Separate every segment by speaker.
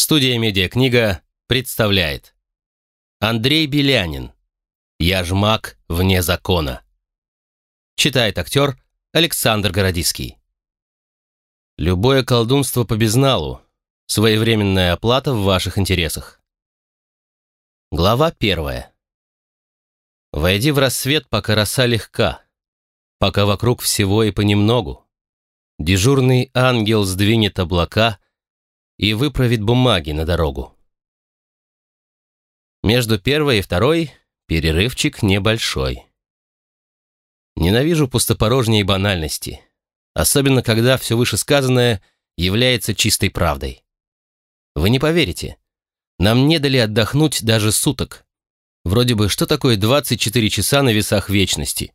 Speaker 1: Студия «Медиакнига» представляет Андрей Белянин «Я ж маг вне закона» Читает актер Александр Городиский Любое колдунство по безналу, своевременная оплата в ваших интересах. Глава первая. Войди в рассвет, пока роса легка, пока вокруг всего и понемногу. Дежурный ангел сдвинет облака и выправит бумаги на дорогу. Между первой и второй перерывчик небольшой. Ненавижу пустопорожние банальности, особенно когда все вышесказанное является чистой правдой. Вы не поверите, нам не дали отдохнуть даже суток. Вроде бы, что такое 24 часа на весах вечности?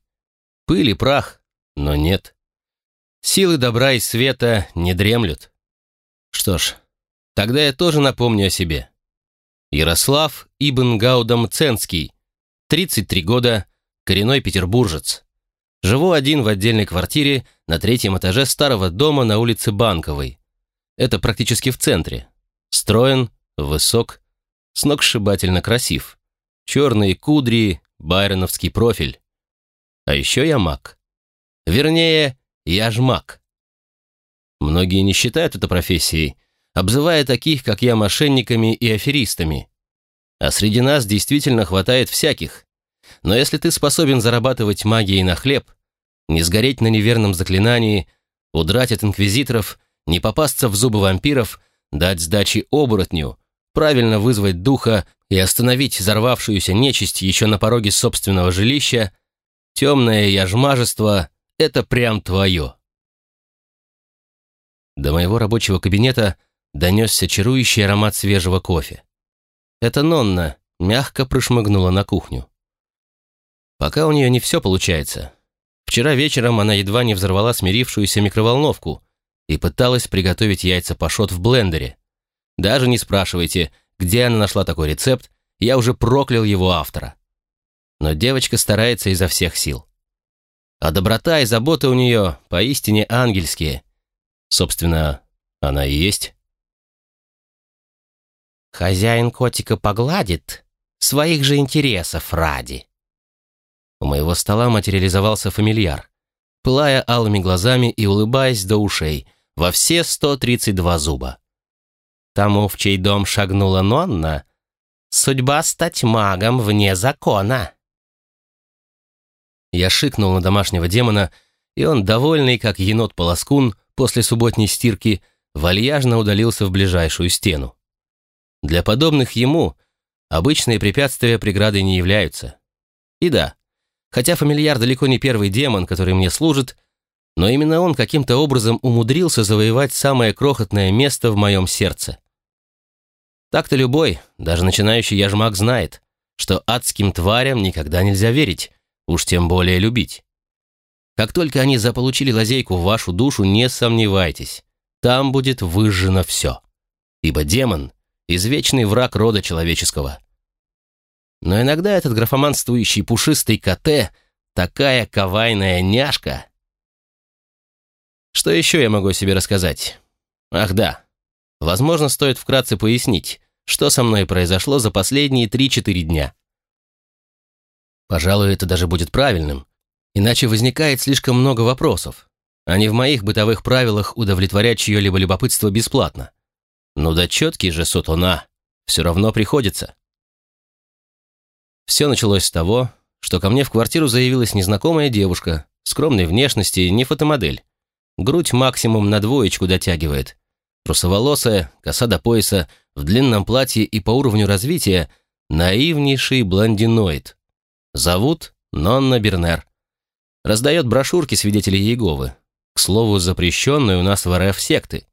Speaker 1: Пыль и прах, но нет. Силы добра и света не дремлют. Что ж, тогда я тоже напомню о себе. Ярослав Ибн Гаудам Ценский, 33 года, коренной петербуржец. Живу один в отдельной квартире на третьем этаже старого дома на улице Банковой. Это практически в центре. Строен, высок, сногсшибательно красив. Черные кудри, байроновский профиль. А еще я маг. Вернее, я ж маг. Многие не считают это профессией, обзывая таких, как я, мошенниками и аферистами. А среди нас действительно хватает всяких. Но если ты способен зарабатывать магией на хлеб, не сгореть на неверном заклинании, удрать от инквизиторов, не попасться в зубы вампиров, дать сдачи оборотню, правильно вызвать духа и остановить взорвавшуюся нечисть еще на пороге собственного жилища, темное яжмажество это прям твое. До моего рабочего кабинета донесся чарующий аромат свежего кофе. Это Нонна мягко прошмыгнула на кухню. Пока у нее не все получается. Вчера вечером она едва не взорвала смирившуюся микроволновку и пыталась приготовить яйца пашот в блендере. Даже не спрашивайте, где она нашла такой рецепт, я уже проклял его автора. Но девочка старается изо всех сил а доброта и забота у нее поистине ангельские. Собственно, она и есть.
Speaker 2: Хозяин котика погладит, своих же интересов ради.
Speaker 1: У моего стола материализовался фамильяр, пылая алыми глазами и улыбаясь до ушей во все 132 зуба.
Speaker 2: Тому, в чей дом шагнула Нонна, судьба стать магом вне закона.
Speaker 1: Я шикнул на домашнего демона, и он, довольный, как енот-полоскун, после субботней стирки, вальяжно удалился в ближайшую стену. Для подобных ему обычные препятствия преградой не являются. И да, хотя фамильяр далеко не первый демон, который мне служит, но именно он каким-то образом умудрился завоевать самое крохотное место в моем сердце. Так-то любой, даже начинающий яжмак знает, что адским тварям никогда нельзя верить, уж тем более любить. Как только они заполучили лазейку в вашу душу, не сомневайтесь, там будет выжжено все. Ибо демон — извечный враг рода человеческого. Но иногда этот графоманствующий пушистый КТ — такая кавайная няшка. Что еще я могу себе рассказать? Ах да, возможно, стоит вкратце пояснить, что со мной произошло за последние 3-4 дня. Пожалуй, это даже будет правильным. Иначе возникает слишком много вопросов. А не в моих бытовых правилах удовлетворять чье-либо любопытство бесплатно. Ну да четкий же сутуна. Все равно приходится. Все началось с того, что ко мне в квартиру заявилась незнакомая девушка, скромной внешности, не фотомодель. Грудь максимум на двоечку дотягивает. Русоволосая, коса до пояса, в длинном платье и по уровню развития наивнейший блондиноид. Зовут Нонна Бернер. Раздает брошюрки свидетелей Иеговы. К слову, запрещенные у нас в РФ секты.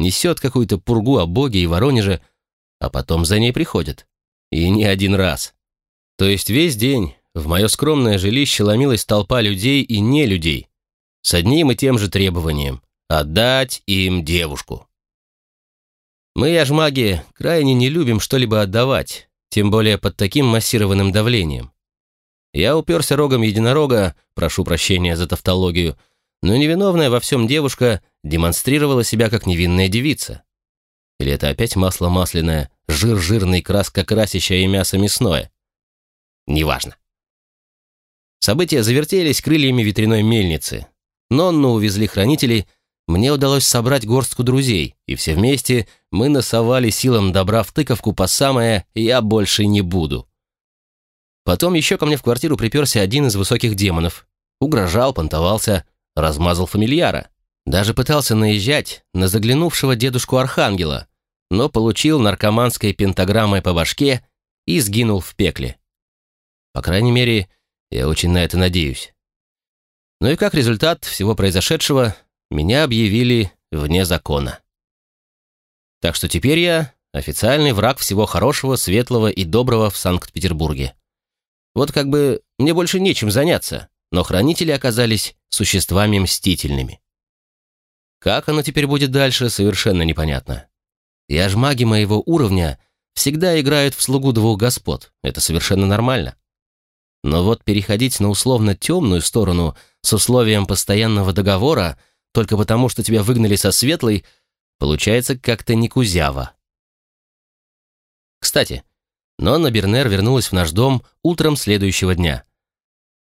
Speaker 1: Несет какую-то пургу о Боге и Воронеже, а потом за ней приходит. И не один раз. То есть весь день в мое скромное жилище ломилась толпа людей и не людей. С одним и тем же требованием – отдать им девушку. Мы, яжмаги, крайне не любим что-либо отдавать, тем более под таким массированным давлением. Я уперся рогом единорога, прошу прощения за тавтологию, но невиновная во всем девушка демонстрировала себя как невинная девица. Или это опять масло масляное, жир жирный, краска красящая и мясо мясное? Неважно. События завертелись крыльями ветряной мельницы. Нонну увезли хранители, мне удалось собрать горстку друзей, и все вместе мы носовали силам добра в тыковку по самое «я больше не буду». Потом еще ко мне в квартиру приперся один из высоких демонов. Угрожал, понтовался, размазал фамильяра. Даже пытался наезжать на заглянувшего дедушку Архангела, но получил наркоманской пентаграммой по башке и сгинул в пекле. По крайней мере, я очень на это надеюсь. Ну и как результат всего произошедшего, меня объявили вне закона. Так что теперь я официальный враг всего хорошего, светлого и доброго в Санкт-Петербурге. Вот как бы мне больше нечем заняться, но хранители оказались существами мстительными. Как оно теперь будет дальше, совершенно непонятно. Я ж маги моего уровня всегда играют в слугу двух господ, это совершенно нормально. Но вот переходить на условно темную сторону с условием постоянного договора только потому, что тебя выгнали со светлой, получается как-то не кузяво. Кстати, Нонна Бернер вернулась в наш дом утром следующего дня.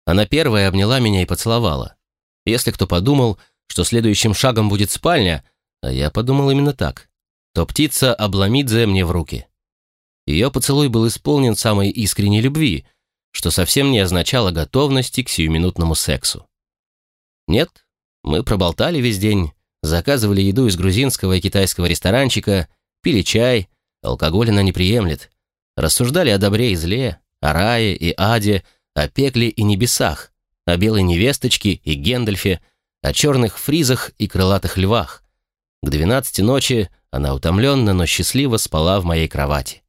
Speaker 1: Она первая обняла меня и поцеловала. Если кто подумал, что следующим шагом будет спальня, а я подумал именно так, то птица Абламидзе мне в руки. Ее поцелуй был исполнен самой искренней любви — что совсем не означало готовности к сиюминутному сексу. Нет, мы проболтали весь день, заказывали еду из грузинского и китайского ресторанчика, пили чай, алкоголь она не приемлет, рассуждали о добре и зле, о рае и аде, о пекле и небесах, о белой невесточке и Гендальфе, о черных фризах и крылатых львах. К двенадцати ночи она утомленно, но счастливо спала в моей кровати.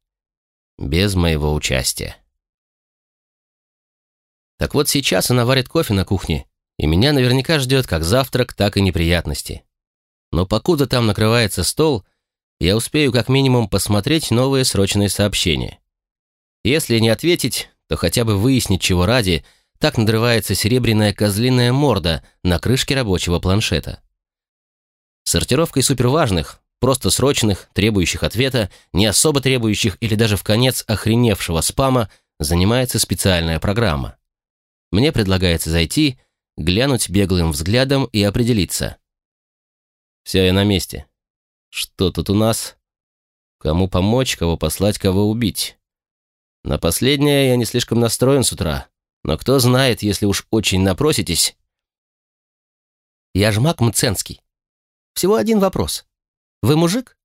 Speaker 1: Без моего участия. Так вот сейчас она варит кофе на кухне, и меня наверняка ждет как завтрак, так и неприятности. Но покуда там накрывается стол, я успею как минимум посмотреть новые срочные сообщения. Если не ответить, то хотя бы выяснить, чего ради, так надрывается серебряная козлиная морда на крышке рабочего планшета. Сортировкой суперважных, просто срочных, требующих ответа, не особо требующих или даже в конец охреневшего спама занимается специальная программа. Мне предлагается зайти, глянуть беглым взглядом и определиться. Все, я на месте. Что тут у нас? Кому помочь, кого послать, кого убить? На последнее я не слишком настроен с утра, но кто знает, если уж очень напроситесь. Я ж маг Мценский. Всего один вопрос. Вы мужик?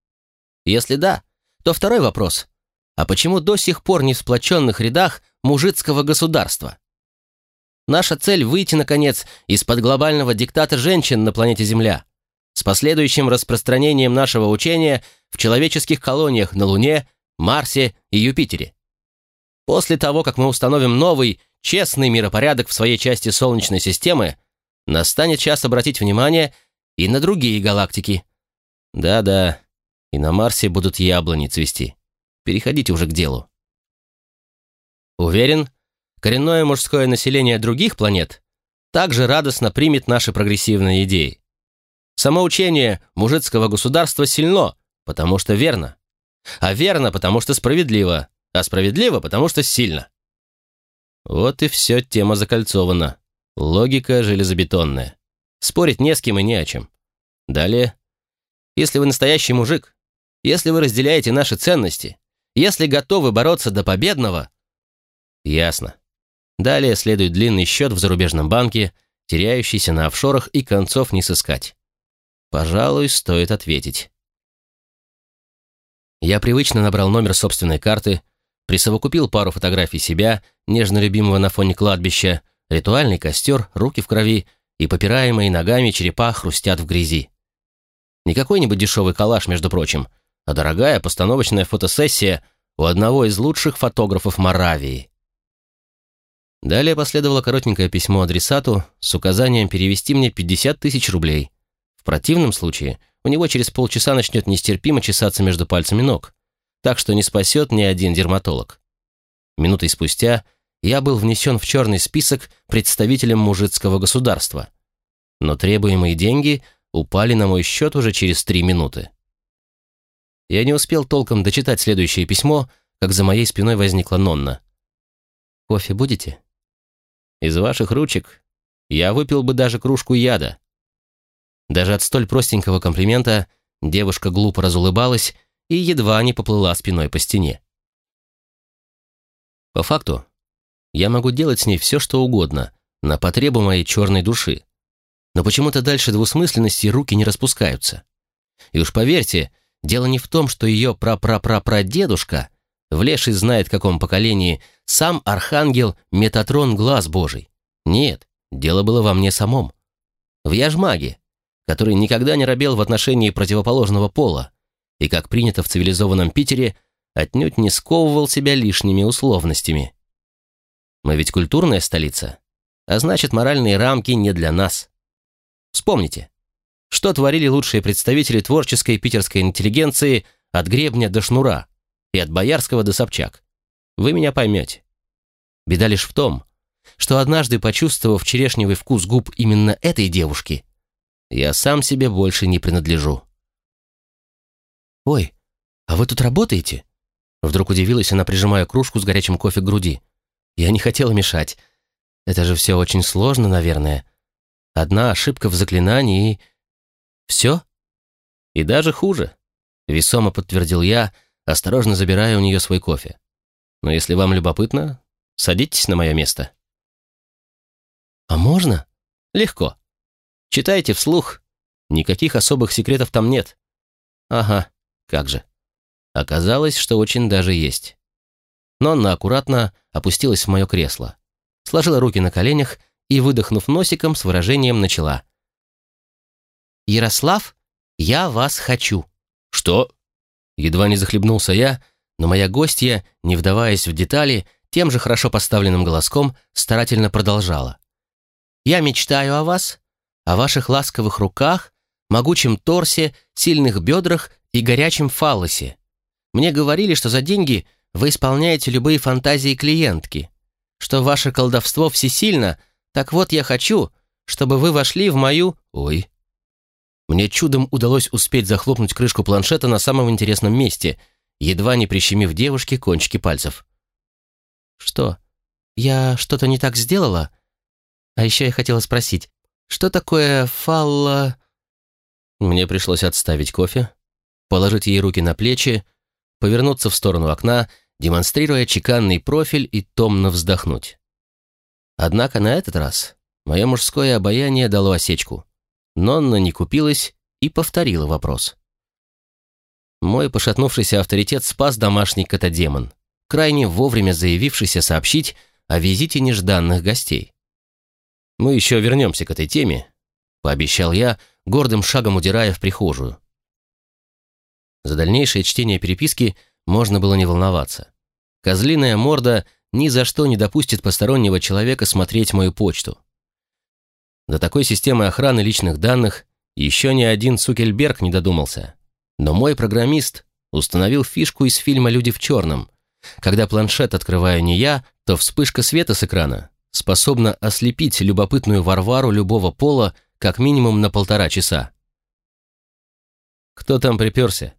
Speaker 1: Если да, то второй вопрос. А почему до сих пор не в сплоченных рядах мужицкого государства? Наша цель – выйти, наконец, из-под глобального диктата женщин на планете Земля, с последующим распространением нашего учения в человеческих колониях на Луне, Марсе и Юпитере. После того, как мы установим новый, честный миропорядок в своей части Солнечной системы, настанет час обратить внимание и на другие галактики. Да-да, и на Марсе будут яблони цвести. Переходите уже к делу. Уверен, коренное мужское население других планет также радостно примет наши прогрессивные идеи. Самоучение мужицкого государства сильно, потому что верно. А верно, потому что справедливо. А справедливо, потому что сильно. Вот и все, тема закольцована. Логика железобетонная. Спорить не с кем и не о чем. Далее. Если вы настоящий мужик, если вы разделяете наши ценности, если готовы бороться до победного... Ясно. Далее следует длинный счет в зарубежном банке, теряющийся на офшорах и концов не сыскать. Пожалуй, стоит ответить. Я привычно набрал номер собственной карты, присовокупил пару фотографий себя, нежно любимого на фоне кладбища, ритуальный костер, руки в крови и попираемые ногами черепа хрустят в грязи. Не какой-нибудь дешевый коллаж, между прочим, а дорогая постановочная фотосессия у одного из лучших фотографов Моравии. Далее последовало коротенькое письмо адресату с указанием перевести мне 50 тысяч рублей. В противном случае у него через полчаса начнет нестерпимо чесаться между пальцами ног, так что не спасет ни один дерматолог. Минутой спустя я был внесен в черный список представителем мужицкого государства. Но требуемые деньги упали на мой счет уже через три минуты. Я не успел толком дочитать следующее письмо, как за моей спиной возникла Нонна. «Кофе будете?» «Из ваших ручек я выпил бы даже кружку яда». Даже от столь простенького комплимента девушка глупо разулыбалась и едва не поплыла спиной по стене. По факту, я могу делать с ней все, что угодно, на потребу моей черной души. Но почему-то дальше двусмысленности руки не распускаются. И уж поверьте, дело не в том, что ее прапрапрапрадедушка, влезший знает каком поколении, сам архангел Метатрон Глаз Божий. Нет, дело было во мне самом. В яжмаге, который никогда не робел в отношении противоположного пола и, как принято в цивилизованном Питере, отнюдь не сковывал себя лишними условностями. Мы ведь культурная столица, а значит, моральные рамки не для нас. Вспомните, что творили лучшие представители творческой питерской интеллигенции от гребня до шнура и от Боярского до Собчак. Вы меня поймете. Беда лишь в том, что однажды, почувствовав черешневый вкус губ именно этой девушки, я сам себе больше не принадлежу. «Ой, а вы тут работаете?» Вдруг удивилась она, прижимая кружку с горячим кофе к груди. Я не хотела мешать. Это же все очень сложно, наверное. Одна ошибка в заклинании и... Все? И даже хуже. Весомо подтвердил я, осторожно забирая у нее свой кофе. Но если вам любопытно, садитесь на мое место. А можно? Легко. Читайте вслух. Никаких особых секретов там нет. Ага, как же. Оказалось, что очень даже есть. Нонна аккуратно опустилась в мое кресло, сложила руки на коленях и, выдохнув носиком, с выражением начала. «Ярослав, я вас хочу». «Что?» Едва не захлебнулся я, но моя гостья, не вдаваясь в детали, тем же хорошо поставленным голоском старательно продолжала. «Я мечтаю о вас, о ваших ласковых руках, могучем торсе, сильных бедрах и горячем фаллосе. Мне говорили, что за деньги вы исполняете любые фантазии клиентки, что ваше колдовство всесильно, так вот я хочу, чтобы вы вошли в мою... Ой. Мне чудом удалось успеть захлопнуть крышку планшета на самом интересном месте, едва не прищемив девушке кончики пальцев. Что? Я что-то не так сделала? А еще я хотела спросить, что такое фалла... Мне пришлось отставить кофе, положить ей руки на плечи, повернуться в сторону окна демонстрируя чеканный профиль и томно вздохнуть. Однако на этот раз мое мужское обаяние дало осечку. Нонна не купилась и повторила вопрос. Мой пошатнувшийся авторитет спас домашний котодемон, крайне вовремя заявившийся сообщить о визите нежданных гостей. «Мы еще вернемся к этой теме», — пообещал я, гордым шагом удирая в прихожую. За дальнейшее чтение переписки можно было не волноваться. Козлиная морда ни за что не допустит постороннего человека смотреть мою почту. До такой системы охраны личных данных еще ни один Цукельберг не додумался. Но мой программист установил фишку из фильма «Люди в черном». Когда планшет открываю не я, то вспышка света с экрана способна ослепить любопытную Варвару любого пола как минимум на полтора часа. «Кто там приперся?»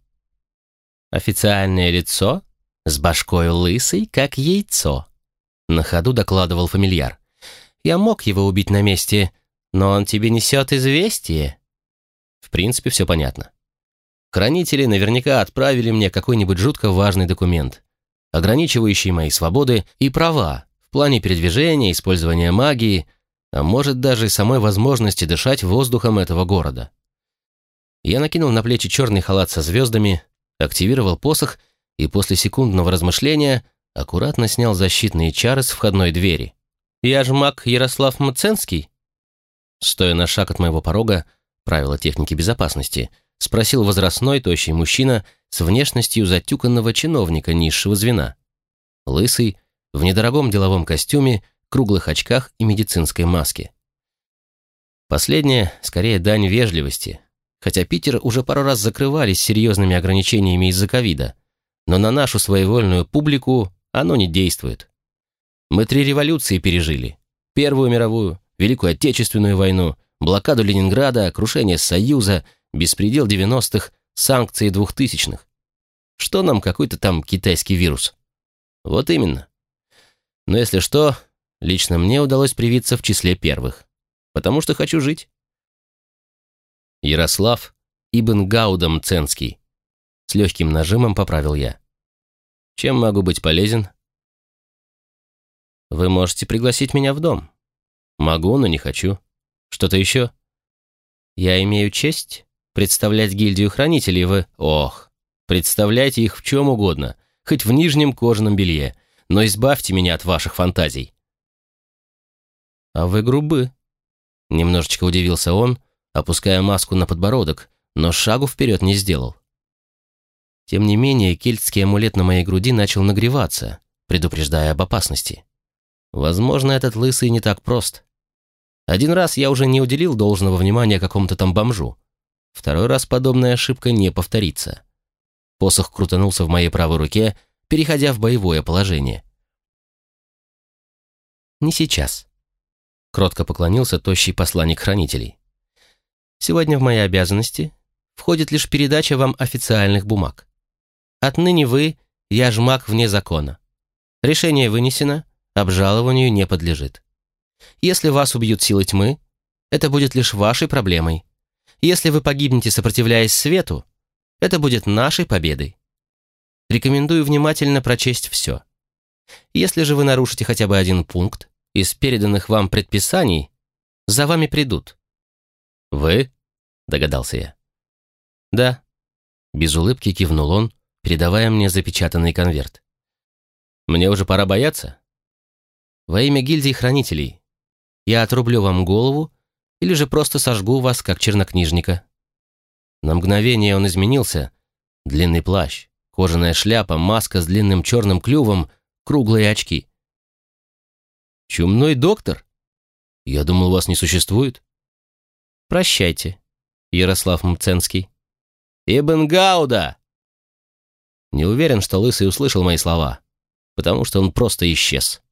Speaker 1: Официальное лицо с башкой лысой, как яйцо. На ходу докладывал фамильяр. Я мог его убить на месте, но он тебе несет известие. В принципе, все понятно. Хранители наверняка отправили мне какой-нибудь жутко важный документ, ограничивающий мои свободы и права в плане передвижения, использования магии, а может даже самой возможности дышать воздухом этого города. Я накинул на плечи черный халат со звездами, активировал посох и после секундного размышления аккуратно снял защитные чары с входной двери. «Я ж маг Ярослав Мценский?» Стоя на шаг от моего порога, правила техники безопасности, спросил возрастной, тощий мужчина с внешностью затюканного чиновника низшего звена. Лысый, в недорогом деловом костюме, круглых очках и медицинской маске. Последнее, скорее, дань вежливости, хотя Питер уже пару раз закрывали с серьезными ограничениями из-за ковида, но на нашу своевольную публику оно не действует. Мы три революции пережили. Первую мировую, Великую Отечественную войну, блокаду Ленинграда, крушение Союза, беспредел 90-х, санкции двухтысячных. Что нам какой-то там китайский вирус? Вот именно. Но если что, лично мне удалось привиться в числе первых. Потому что хочу жить. Ярослав Ибн Гаудам Ценский. С легким нажимом поправил я. Чем могу быть полезен? Вы можете пригласить меня в дом. Могу, но не хочу. Что-то еще? Я имею честь представлять гильдию хранителей в... Ох, представляйте их в чем угодно, хоть в нижнем кожаном белье, но избавьте меня от ваших фантазий. А вы грубы. Немножечко удивился он, опуская маску на подбородок, но шагу вперед не сделал. Тем не менее, кельтский амулет на моей груди начал нагреваться, предупреждая об опасности. Возможно, этот лысый не так прост. Один раз я уже не уделил должного внимания какому-то там бомжу. Второй раз подобная ошибка не повторится. Посох крутанулся в моей правой руке, переходя в боевое положение. «Не сейчас», — кротко поклонился тощий посланник хранителей. «Сегодня в мои обязанности входит лишь передача вам официальных бумаг. Отныне вы — я жмак вне закона. Решение вынесено, обжалованию не подлежит. Если вас убьют силы тьмы, это будет лишь вашей проблемой. Если вы погибнете, сопротивляясь свету, это будет нашей победой. Рекомендую внимательно прочесть все. Если же вы нарушите хотя бы один пункт из переданных вам предписаний, за вами придут. «Вы?» — догадался я. «Да». Без улыбки кивнул он, передавая мне запечатанный конверт. «Мне уже пора бояться?» «Во имя гильдии хранителей я отрублю вам голову или же просто сожгу вас, как чернокнижника». На мгновение он изменился. Длинный плащ, кожаная шляпа, маска с длинным черным клювом, круглые очки. «Чумной доктор? Я думал, вас не существует». «Прощайте, Ярослав Мценский». «Ибн Гауда!» Не уверен, что Лысый услышал мои слова, потому что он просто исчез.